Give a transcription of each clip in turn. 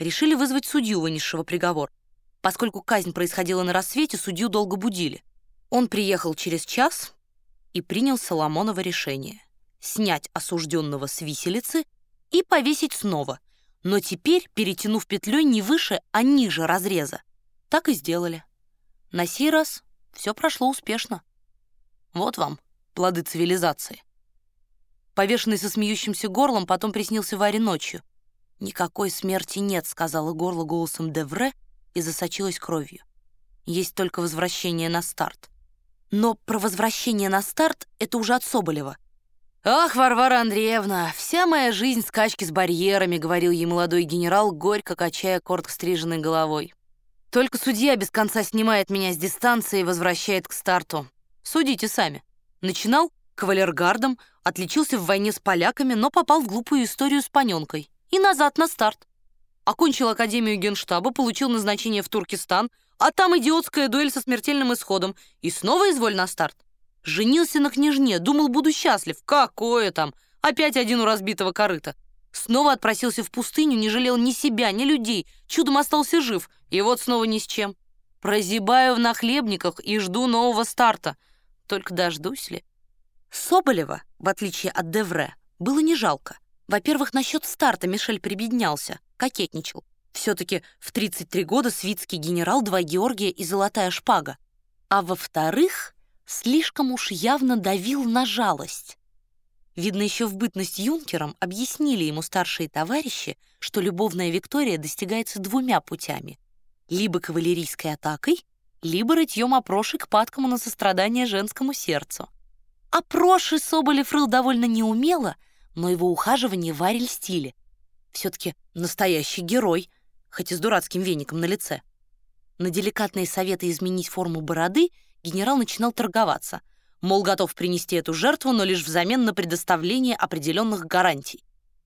Решили вызвать судью, вынесшего приговор. Поскольку казнь происходила на рассвете, судью долго будили. Он приехал через час и принял Соломоново решение — снять осужденного с виселицы и повесить снова, но теперь перетянув петлей не выше, а ниже разреза. Так и сделали. На сей раз все прошло успешно. Вот вам плоды цивилизации. Повешенный со смеющимся горлом потом приснился Варе ночью. «Никакой смерти нет», — сказала горло голосом Девре и засочилась кровью. «Есть только возвращение на старт». Но про возвращение на старт — это уже от Соболева. «Ах, Варвара Андреевна, вся моя жизнь скачки с барьерами», — говорил ей молодой генерал, горько качая коротко стриженной головой. «Только судья без конца снимает меня с дистанции и возвращает к старту. Судите сами. Начинал кавалергардом, отличился в войне с поляками, но попал в глупую историю с паненкой. И назад на старт. Окончил Академию Генштаба, получил назначение в Туркестан, а там идиотская дуэль со смертельным исходом. И снова изволь на старт. Женился на княжне, думал, буду счастлив. Какое там? Опять один у разбитого корыта. Снова отпросился в пустыню, не жалел ни себя, ни людей. Чудом остался жив. И вот снова ни с чем. Прозябаю в нахлебниках и жду нового старта. Только дождусь ли? Соболева, в отличие от Девре, было не жалко. Во-первых, насчет старта Мишель прибеднялся, кокетничал. Все-таки в 33 года свитский генерал, два Георгия и золотая шпага. А во-вторых, слишком уж явно давил на жалость. Видно, еще в бытность юнкером объяснили ему старшие товарищи, что любовная Виктория достигается двумя путями. Либо кавалерийской атакой, либо рытьем опроши к падкому на сострадание женскому сердцу. А Проши Соболев рыл довольно неумело, но его ухаживание Варель стиле. Все-таки настоящий герой, хоть и с дурацким веником на лице. На деликатные советы изменить форму бороды генерал начинал торговаться. Мол, готов принести эту жертву, но лишь взамен на предоставление определенных гарантий.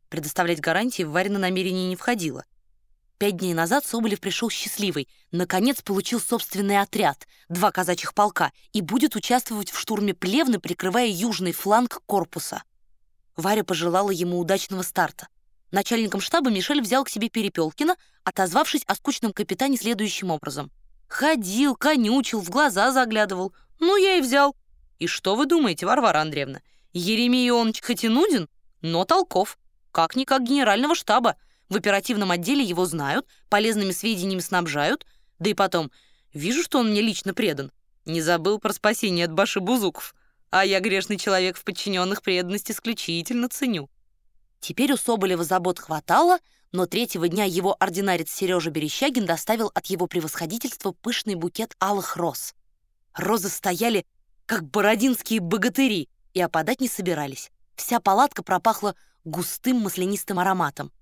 Предоставлять гарантии в Варина намерение не входило. Пять дней назад Соболев пришел счастливый. Наконец получил собственный отряд, два казачьих полка, и будет участвовать в штурме Плевны, прикрывая южный фланг корпуса. Варя пожелала ему удачного старта. Начальником штаба Мишель взял к себе Перепелкина, отозвавшись о скучном капитане следующим образом. «Ходил, конючил, в глаза заглядывал. Ну, я и взял. И что вы думаете, Варвара Андреевна? Еремей Ионович хоть и нуден, но толков. Как-никак генерального штаба. В оперативном отделе его знают, полезными сведениями снабжают. Да и потом, вижу, что он мне лично предан. Не забыл про спасение от Баши Бузуков. А я грешный человек в подчиненных преданность исключительно ценю. Теперь у Соболева забот хватало, но третьего дня его ординарец Сережа Берещагин доставил от его превосходительства пышный букет алых роз. Розы стояли, как бородинские богатыри, и опадать не собирались. Вся палатка пропахла густым маслянистым ароматом.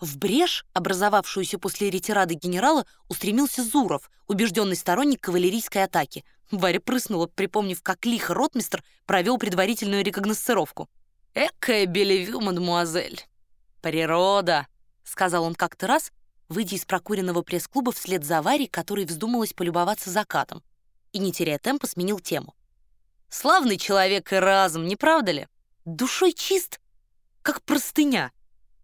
В брешь, образовавшуюся после ретирады генерала, устремился Зуров, убежденный сторонник кавалерийской атаки. Варя прыснула, припомнив, как лихо ротмистр провел предварительную рекогносцировку. «Экая белевю, мадемуазель!» «Природа!» — сказал он как-то раз, выйдя из прокуренного пресс-клуба вслед за Варей, которой вздумалось полюбоваться закатом, и, не теряя темпа, сменил тему. «Славный человек и разум, не правда ли? Душой чист, как простыня!»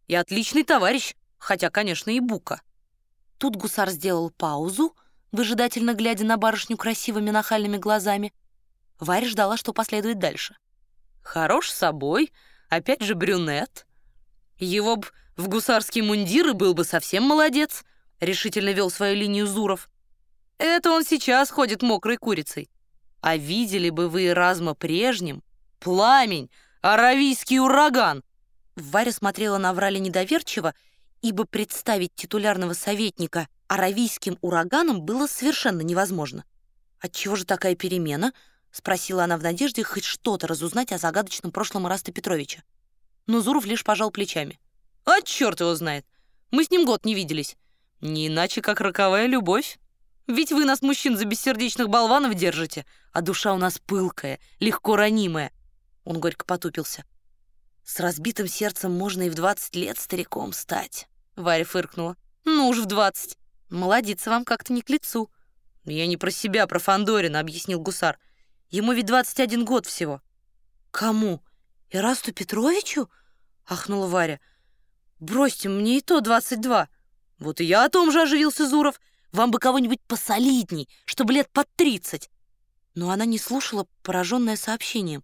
И отличный товарищ, хотя, конечно, и бука. Тут гусар сделал паузу, выжидательно глядя на барышню красивыми нахальными глазами. Варя ждала, что последует дальше. Хорош собой, опять же брюнет. Его б в гусарский мундир и был бы совсем молодец, решительно вел свою линию Зуров. Это он сейчас ходит мокрой курицей. А видели бы вы Эразма прежним? Пламень, аравийский ураган, Варя смотрела на Врали недоверчиво, ибо представить титулярного советника аравийским ураганом было совершенно невозможно. «Отчего же такая перемена?» — спросила она в надежде хоть что-то разузнать о загадочном прошлом Ираста Петровича. Но Зуров лишь пожал плечами. «А черт его знает! Мы с ним год не виделись. Не иначе, как роковая любовь. Ведь вы нас, мужчин, за бессердечных болванов держите, а душа у нас пылкая, легко ранимая». Он горько потупился. С разбитым сердцем можно и в 20 лет стариком стать. Варя фыркнула. Ну уж в 20. Молодиться вам как-то не к лицу. Я не про себя, про Фандорина, объяснил гусар. Ему ведь 21 год всего. Кому? Ирасту Петровичу? Ахнула Варя. Бросьте, мне и то 22. Вот и я о том же оживился Зуров. Вам бы кого-нибудь посолидней, чтобы лет под тридцать. Но она не слушала, пораженная сообщением.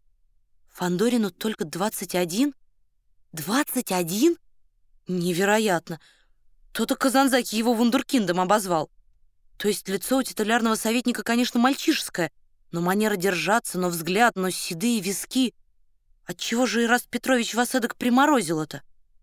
Фандорину только двадцать один? Двадцать один? Невероятно. То-то Казанзаки его вундеркиндом обозвал. То есть лицо у титулярного советника, конечно, мальчишеское, но манера держаться, но взгляд, но седые виски. Отчего же Ираст Петрович вас эдак приморозил это?